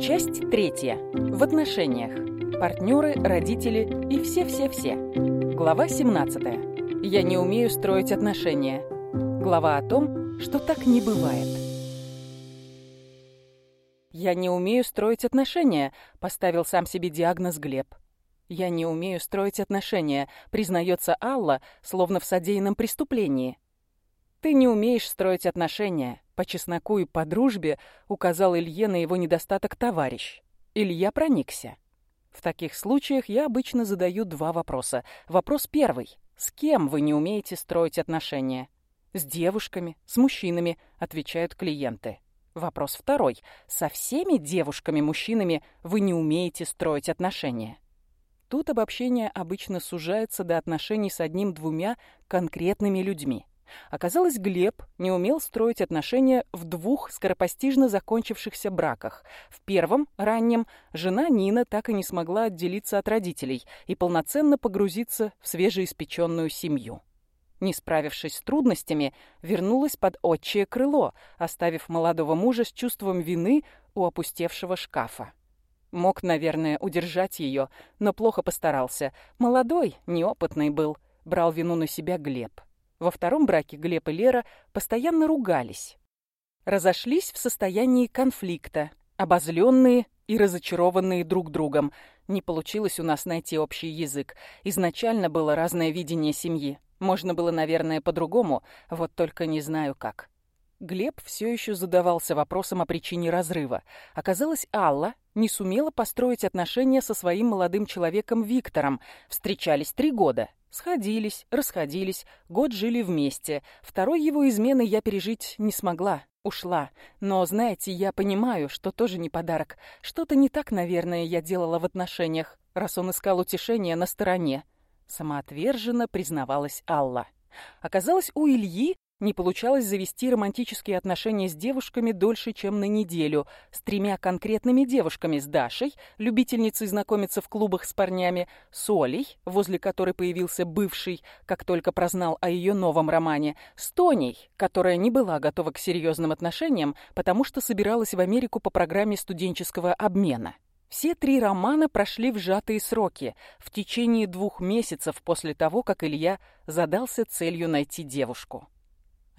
Часть третья. В отношениях. Партнеры, родители и все-все-все. Глава 17. Я не умею строить отношения. Глава о том, что так не бывает. «Я не умею строить отношения», — поставил сам себе диагноз Глеб. «Я не умею строить отношения», — признается Алла, словно в содеянном преступлении. «Ты не умеешь строить отношения», — по чесноку и по дружбе указал Илье на его недостаток товарищ. Илья проникся. В таких случаях я обычно задаю два вопроса. Вопрос первый. С кем вы не умеете строить отношения? С девушками, с мужчинами, отвечают клиенты. Вопрос второй. Со всеми девушками, мужчинами вы не умеете строить отношения? Тут обобщение обычно сужается до отношений с одним-двумя конкретными людьми. Оказалось, Глеб не умел строить отношения в двух скоропостижно закончившихся браках. В первом, раннем, жена Нина так и не смогла отделиться от родителей и полноценно погрузиться в свежеиспеченную семью. Не справившись с трудностями, вернулась под отчее крыло, оставив молодого мужа с чувством вины у опустевшего шкафа. Мог, наверное, удержать ее, но плохо постарался. Молодой, неопытный был, брал вину на себя Глеб. Во втором браке Глеб и Лера постоянно ругались. Разошлись в состоянии конфликта, обозленные и разочарованные друг другом. Не получилось у нас найти общий язык. Изначально было разное видение семьи. Можно было, наверное, по-другому, вот только не знаю как. Глеб все еще задавался вопросом о причине разрыва. Оказалось, Алла не сумела построить отношения со своим молодым человеком Виктором. Встречались три года. Сходились, расходились, год жили вместе. Второй его измены я пережить не смогла, ушла. Но, знаете, я понимаю, что тоже не подарок. Что-то не так, наверное, я делала в отношениях, раз он искал утешения на стороне. Самоотверженно признавалась Алла. Оказалось, у Ильи не получалось завести романтические отношения с девушками дольше, чем на неделю. С тремя конкретными девушками. С Дашей, любительницей знакомиться в клубах с парнями. С Олей, возле которой появился бывший, как только прознал о ее новом романе. С Тоней, которая не была готова к серьезным отношениям, потому что собиралась в Америку по программе студенческого обмена. Все три романа прошли в сжатые сроки, в течение двух месяцев после того, как Илья задался целью найти девушку.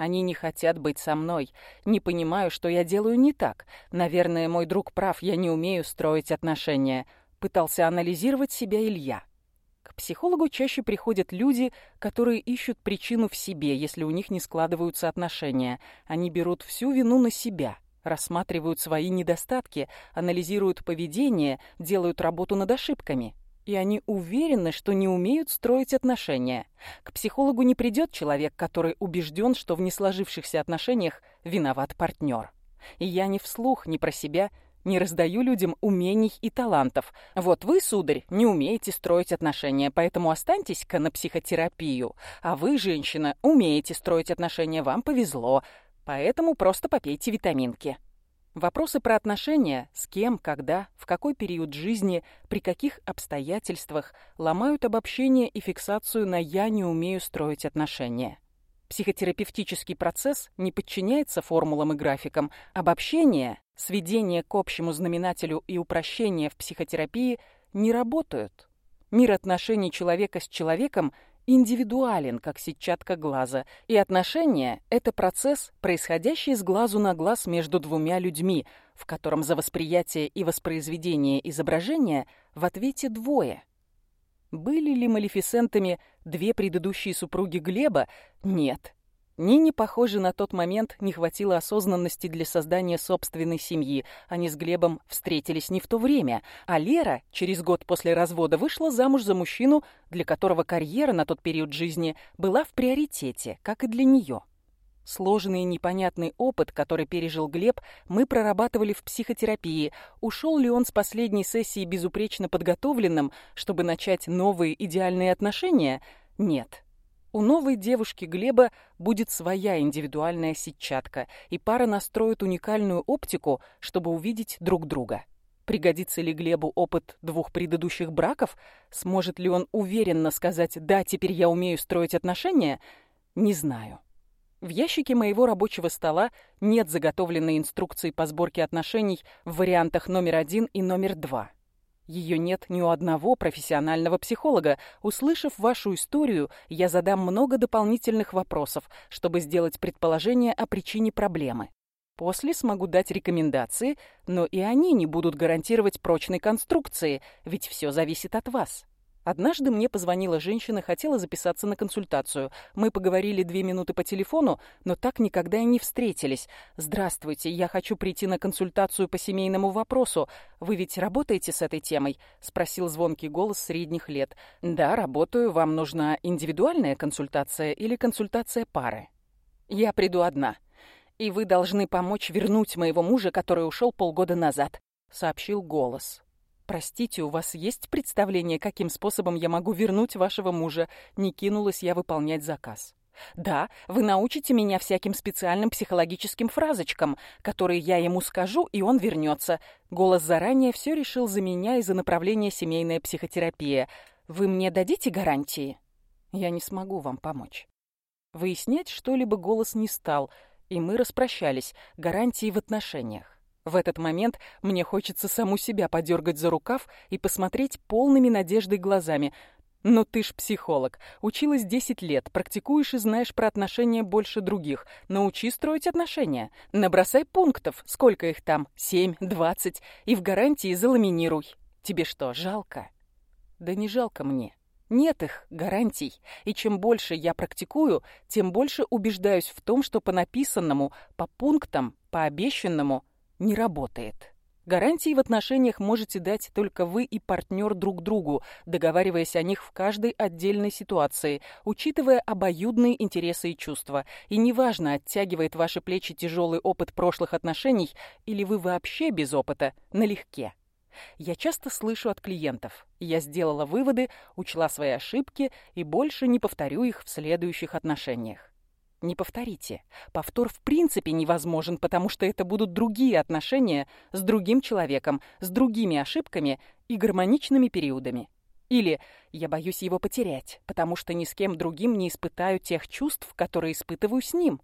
Они не хотят быть со мной. Не понимаю, что я делаю не так. Наверное, мой друг прав, я не умею строить отношения. Пытался анализировать себя Илья. К психологу чаще приходят люди, которые ищут причину в себе, если у них не складываются отношения. Они берут всю вину на себя, рассматривают свои недостатки, анализируют поведение, делают работу над ошибками и они уверены, что не умеют строить отношения. К психологу не придет человек, который убежден, что в несложившихся отношениях виноват партнер. И я ни вслух, ни про себя не раздаю людям умений и талантов. Вот вы, сударь, не умеете строить отношения, поэтому останьтесь-ка на психотерапию. А вы, женщина, умеете строить отношения, вам повезло. Поэтому просто попейте витаминки. Вопросы про отношения, с кем, когда, в какой период жизни, при каких обстоятельствах ломают обобщение и фиксацию на «я не умею строить отношения». Психотерапевтический процесс не подчиняется формулам и графикам. Обобщение, сведение к общему знаменателю и упрощение в психотерапии не работают. Мир отношений человека с человеком индивидуален, как сетчатка глаза, и отношения — это процесс, происходящий с глазу на глаз между двумя людьми, в котором за восприятие и воспроизведение изображения в ответе двое. Были ли малефисентами две предыдущие супруги Глеба? Нет. Нине, похоже, на тот момент не хватило осознанности для создания собственной семьи. Они с Глебом встретились не в то время, а Лера через год после развода вышла замуж за мужчину, для которого карьера на тот период жизни была в приоритете, как и для нее. Сложный и непонятный опыт, который пережил Глеб, мы прорабатывали в психотерапии. Ушел ли он с последней сессии безупречно подготовленным, чтобы начать новые идеальные отношения? Нет. У новой девушки Глеба будет своя индивидуальная сетчатка, и пара настроит уникальную оптику, чтобы увидеть друг друга. Пригодится ли Глебу опыт двух предыдущих браков? Сможет ли он уверенно сказать «да, теперь я умею строить отношения»? Не знаю. В ящике моего рабочего стола нет заготовленной инструкции по сборке отношений в вариантах номер один и номер два. Ее нет ни у одного профессионального психолога. Услышав вашу историю, я задам много дополнительных вопросов, чтобы сделать предположение о причине проблемы. После смогу дать рекомендации, но и они не будут гарантировать прочной конструкции, ведь все зависит от вас. Однажды мне позвонила женщина, хотела записаться на консультацию. Мы поговорили две минуты по телефону, но так никогда и не встретились. «Здравствуйте, я хочу прийти на консультацию по семейному вопросу. Вы ведь работаете с этой темой?» — спросил звонкий голос средних лет. «Да, работаю. Вам нужна индивидуальная консультация или консультация пары?» «Я приду одна. И вы должны помочь вернуть моего мужа, который ушел полгода назад», — сообщил голос. «Простите, у вас есть представление, каким способом я могу вернуть вашего мужа?» Не кинулась я выполнять заказ. «Да, вы научите меня всяким специальным психологическим фразочкам, которые я ему скажу, и он вернется. Голос заранее все решил за меня из-за направления семейная психотерапия. Вы мне дадите гарантии?» «Я не смогу вам помочь». Выяснять что-либо голос не стал, и мы распрощались. Гарантии в отношениях. В этот момент мне хочется саму себя подергать за рукав и посмотреть полными надеждой глазами. Но ты ж психолог, училась 10 лет, практикуешь и знаешь про отношения больше других. Научи строить отношения. Набросай пунктов, сколько их там, 7, 20, и в гарантии заламинируй. Тебе что, жалко? Да не жалко мне. Нет их гарантий, и чем больше я практикую, тем больше убеждаюсь в том, что по написанному, по пунктам, по обещанному – не работает. Гарантии в отношениях можете дать только вы и партнер друг другу, договариваясь о них в каждой отдельной ситуации, учитывая обоюдные интересы и чувства. И неважно, оттягивает ваши плечи тяжелый опыт прошлых отношений или вы вообще без опыта, налегке. Я часто слышу от клиентов. Я сделала выводы, учла свои ошибки и больше не повторю их в следующих отношениях. Не повторите. Повтор в принципе невозможен, потому что это будут другие отношения с другим человеком, с другими ошибками и гармоничными периодами. Или я боюсь его потерять, потому что ни с кем другим не испытаю тех чувств, которые испытываю с ним.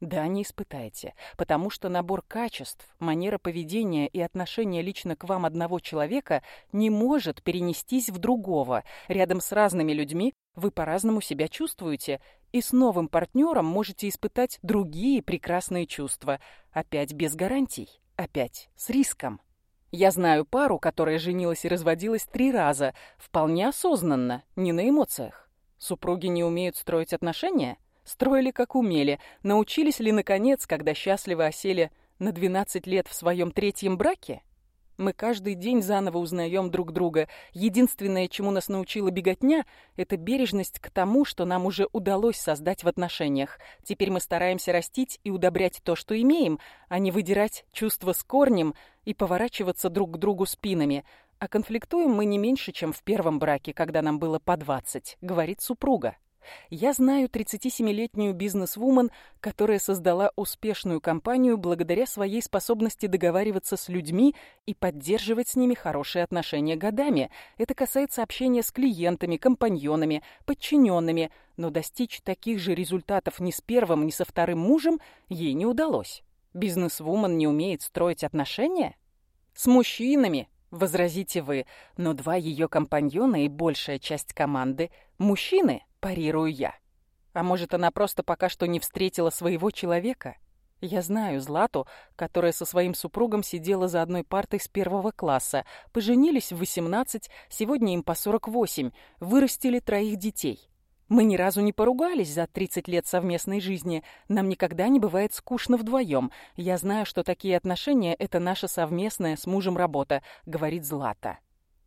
Да, не испытаете, потому что набор качеств, манера поведения и отношения лично к вам одного человека не может перенестись в другого. Рядом с разными людьми вы по-разному себя чувствуете, и с новым партнером можете испытать другие прекрасные чувства. Опять без гарантий, опять с риском. Я знаю пару, которая женилась и разводилась три раза, вполне осознанно, не на эмоциях. Супруги не умеют строить отношения? Строили как умели. Научились ли, наконец, когда счастливо осели на 12 лет в своем третьем браке? Мы каждый день заново узнаем друг друга. Единственное, чему нас научила беготня, это бережность к тому, что нам уже удалось создать в отношениях. Теперь мы стараемся растить и удобрять то, что имеем, а не выдирать чувства с корнем и поворачиваться друг к другу спинами. А конфликтуем мы не меньше, чем в первом браке, когда нам было по 20, говорит супруга. Я знаю 37-летнюю бизнес-вумен, которая создала успешную компанию благодаря своей способности договариваться с людьми и поддерживать с ними хорошие отношения годами. Это касается общения с клиентами, компаньонами, подчиненными, но достичь таких же результатов ни с первым, ни со вторым мужем ей не удалось. Бизнес-вумен не умеет строить отношения? С мужчинами, возразите вы, но два ее компаньона и большая часть команды – мужчины – парирую я. А может, она просто пока что не встретила своего человека? Я знаю Злату, которая со своим супругом сидела за одной партой с первого класса. Поженились в 18, сегодня им по 48, вырастили троих детей. Мы ни разу не поругались за 30 лет совместной жизни. Нам никогда не бывает скучно вдвоем. Я знаю, что такие отношения – это наша совместная с мужем работа, говорит Злата.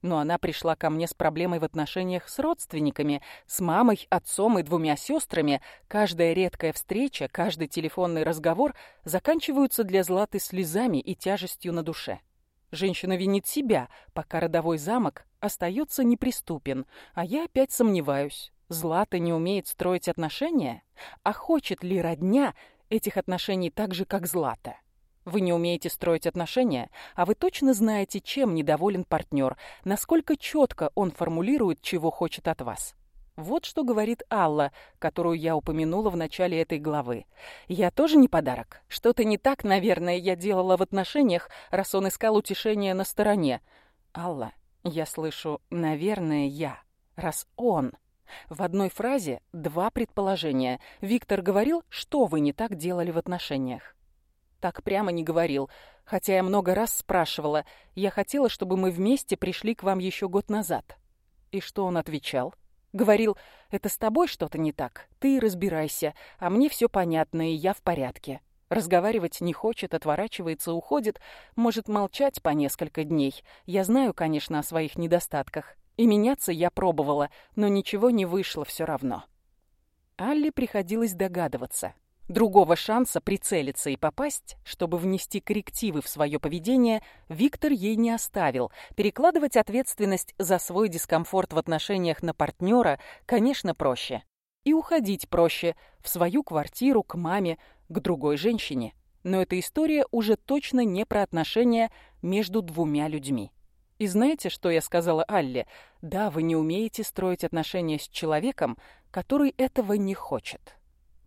Но она пришла ко мне с проблемой в отношениях с родственниками, с мамой, отцом и двумя сестрами. Каждая редкая встреча, каждый телефонный разговор заканчиваются для Златы слезами и тяжестью на душе. Женщина винит себя, пока родовой замок остается неприступен, а я опять сомневаюсь. Злата не умеет строить отношения? А хочет ли родня этих отношений так же, как Злата? Вы не умеете строить отношения, а вы точно знаете, чем недоволен партнер, насколько четко он формулирует, чего хочет от вас. Вот что говорит Алла, которую я упомянула в начале этой главы. Я тоже не подарок. Что-то не так, наверное, я делала в отношениях, раз он искал утешение на стороне. Алла, я слышу «наверное, я», раз он. В одной фразе два предположения. Виктор говорил, что вы не так делали в отношениях. Так прямо не говорил, хотя я много раз спрашивала. Я хотела, чтобы мы вместе пришли к вам еще год назад. И что он отвечал? Говорил, это с тобой что-то не так, ты разбирайся, а мне все понятно, и я в порядке. Разговаривать не хочет, отворачивается, уходит, может молчать по несколько дней. Я знаю, конечно, о своих недостатках. И меняться я пробовала, но ничего не вышло все равно. Алле приходилось догадываться. Другого шанса прицелиться и попасть, чтобы внести коррективы в свое поведение, Виктор ей не оставил. Перекладывать ответственность за свой дискомфорт в отношениях на партнера, конечно, проще. И уходить проще в свою квартиру, к маме, к другой женщине. Но эта история уже точно не про отношения между двумя людьми. И знаете, что я сказала Алле? Да, вы не умеете строить отношения с человеком, который этого не хочет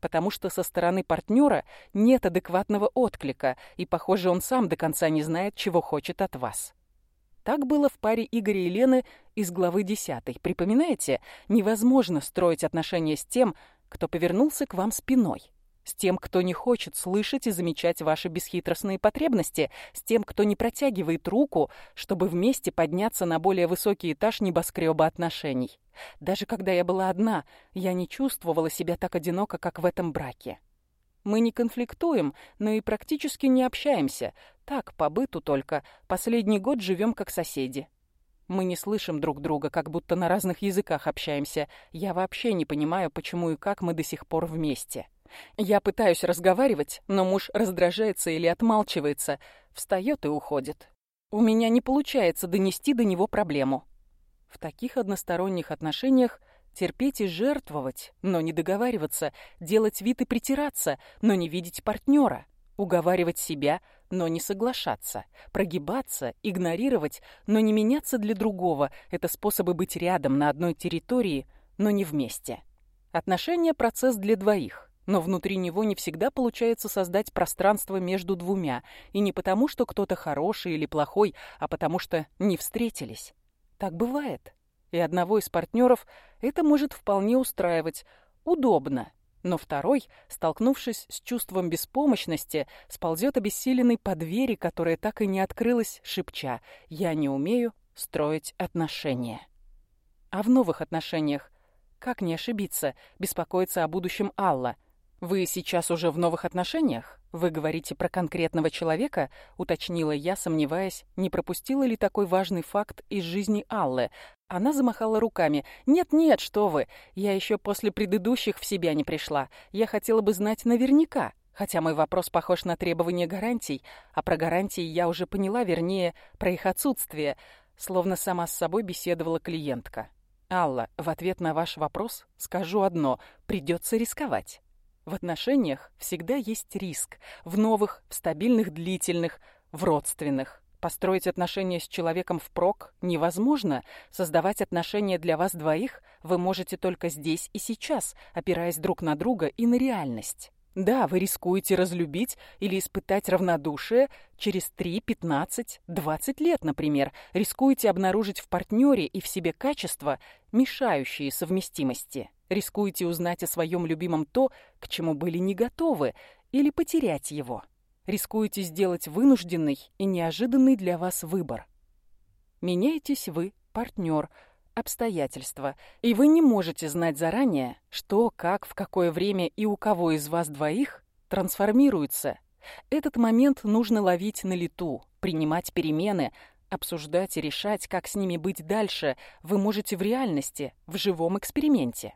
потому что со стороны партнера нет адекватного отклика, и, похоже, он сам до конца не знает, чего хочет от вас. Так было в паре Игоря и Лены из главы 10. Припоминаете? Невозможно строить отношения с тем, кто повернулся к вам спиной. С тем, кто не хочет слышать и замечать ваши бесхитростные потребности, с тем, кто не протягивает руку, чтобы вместе подняться на более высокий этаж небоскреба отношений. Даже когда я была одна, я не чувствовала себя так одиноко, как в этом браке. Мы не конфликтуем, но и практически не общаемся. Так, по быту только. Последний год живем как соседи. Мы не слышим друг друга, как будто на разных языках общаемся. Я вообще не понимаю, почему и как мы до сих пор вместе. Я пытаюсь разговаривать, но муж раздражается или отмалчивается, встает и уходит. У меня не получается донести до него проблему. В таких односторонних отношениях терпеть и жертвовать, но не договариваться, делать вид и притираться, но не видеть партнера, уговаривать себя, но не соглашаться, прогибаться, игнорировать, но не меняться для другого – это способы быть рядом на одной территории, но не вместе. Отношения – процесс для двоих. Но внутри него не всегда получается создать пространство между двумя. И не потому, что кто-то хороший или плохой, а потому что не встретились. Так бывает. И одного из партнеров это может вполне устраивать. Удобно. Но второй, столкнувшись с чувством беспомощности, сползет обессиленный по двери, которая так и не открылась, шепча «Я не умею строить отношения». А в новых отношениях как не ошибиться, беспокоиться о будущем Алла? Вы сейчас уже в новых отношениях? «Вы говорите про конкретного человека?» — уточнила я, сомневаясь, не пропустила ли такой важный факт из жизни Аллы. Она замахала руками. «Нет-нет, что вы! Я еще после предыдущих в себя не пришла. Я хотела бы знать наверняка». Хотя мой вопрос похож на требование гарантий, а про гарантии я уже поняла, вернее, про их отсутствие, словно сама с собой беседовала клиентка. «Алла, в ответ на ваш вопрос скажу одно – придется рисковать». В отношениях всегда есть риск. В новых, в стабильных, длительных, в родственных. Построить отношения с человеком впрок невозможно. Создавать отношения для вас двоих вы можете только здесь и сейчас, опираясь друг на друга и на реальность. Да, вы рискуете разлюбить или испытать равнодушие через 3, 15, 20 лет, например. Рискуете обнаружить в партнере и в себе качества, мешающие совместимости. Рискуете узнать о своем любимом то, к чему были не готовы, или потерять его. Рискуете сделать вынужденный и неожиданный для вас выбор. Меняетесь вы, партнер, обстоятельства, и вы не можете знать заранее, что, как, в какое время и у кого из вас двоих трансформируется. Этот момент нужно ловить на лету, принимать перемены, обсуждать и решать, как с ними быть дальше, вы можете в реальности, в живом эксперименте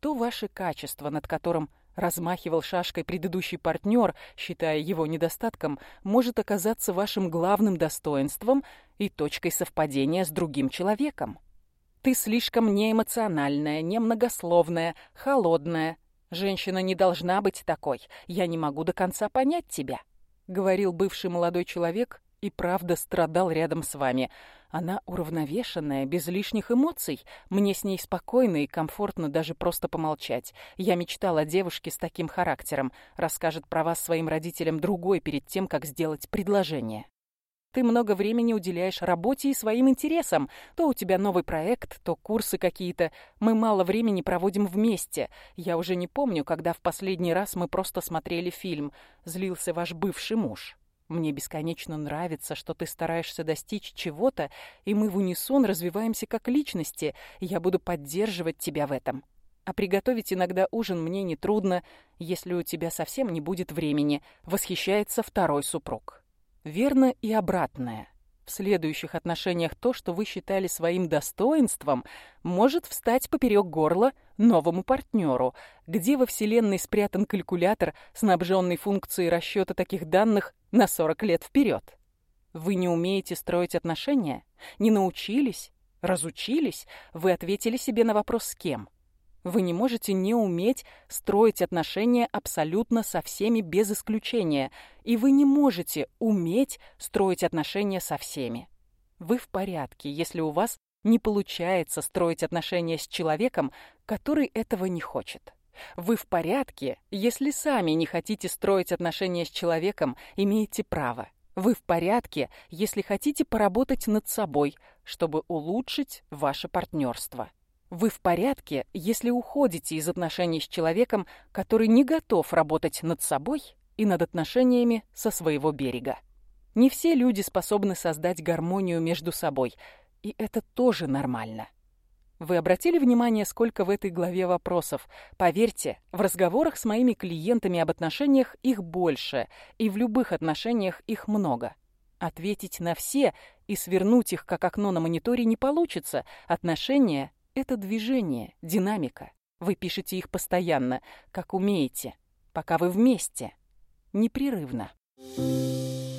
то ваше качество, над которым размахивал шашкой предыдущий партнер, считая его недостатком, может оказаться вашим главным достоинством и точкой совпадения с другим человеком. Ты слишком неэмоциональная, немногословная, холодная. Женщина не должна быть такой. Я не могу до конца понять тебя, говорил бывший молодой человек и правда страдал рядом с вами. Она уравновешенная, без лишних эмоций. Мне с ней спокойно и комфортно даже просто помолчать. Я мечтала о девушке с таким характером. Расскажет про вас своим родителям другой перед тем, как сделать предложение. Ты много времени уделяешь работе и своим интересам. То у тебя новый проект, то курсы какие-то. Мы мало времени проводим вместе. Я уже не помню, когда в последний раз мы просто смотрели фильм. Злился ваш бывший муж. Мне бесконечно нравится, что ты стараешься достичь чего-то, и мы в унисон развиваемся как личности. Я буду поддерживать тебя в этом. А приготовить иногда ужин мне нетрудно, если у тебя совсем не будет времени. Восхищается второй супруг. Верно и обратное. В следующих отношениях то, что вы считали своим достоинством, может встать поперек горла новому партнеру. Где во Вселенной спрятан калькулятор, снабженный функцией расчета таких данных на 40 лет вперед? Вы не умеете строить отношения? Не научились? Разучились? Вы ответили себе на вопрос «с кем?» Вы не можете не уметь строить отношения абсолютно со всеми без исключения. И вы не можете уметь строить отношения со всеми. Вы в порядке, если у вас не получается строить отношения с человеком, который этого не хочет. Вы в порядке, если сами не хотите строить отношения с человеком, имеете право. Вы в порядке, если хотите поработать над собой, чтобы улучшить ваше партнерство. Вы в порядке, если уходите из отношений с человеком, который не готов работать над собой и над отношениями со своего берега. Не все люди способны создать гармонию между собой, и это тоже нормально. Вы обратили внимание, сколько в этой главе вопросов? Поверьте, в разговорах с моими клиентами об отношениях их больше, и в любых отношениях их много. Ответить на все и свернуть их, как окно на мониторе, не получится. Отношения это движение, динамика. Вы пишете их постоянно, как умеете, пока вы вместе. Непрерывно. Thank you.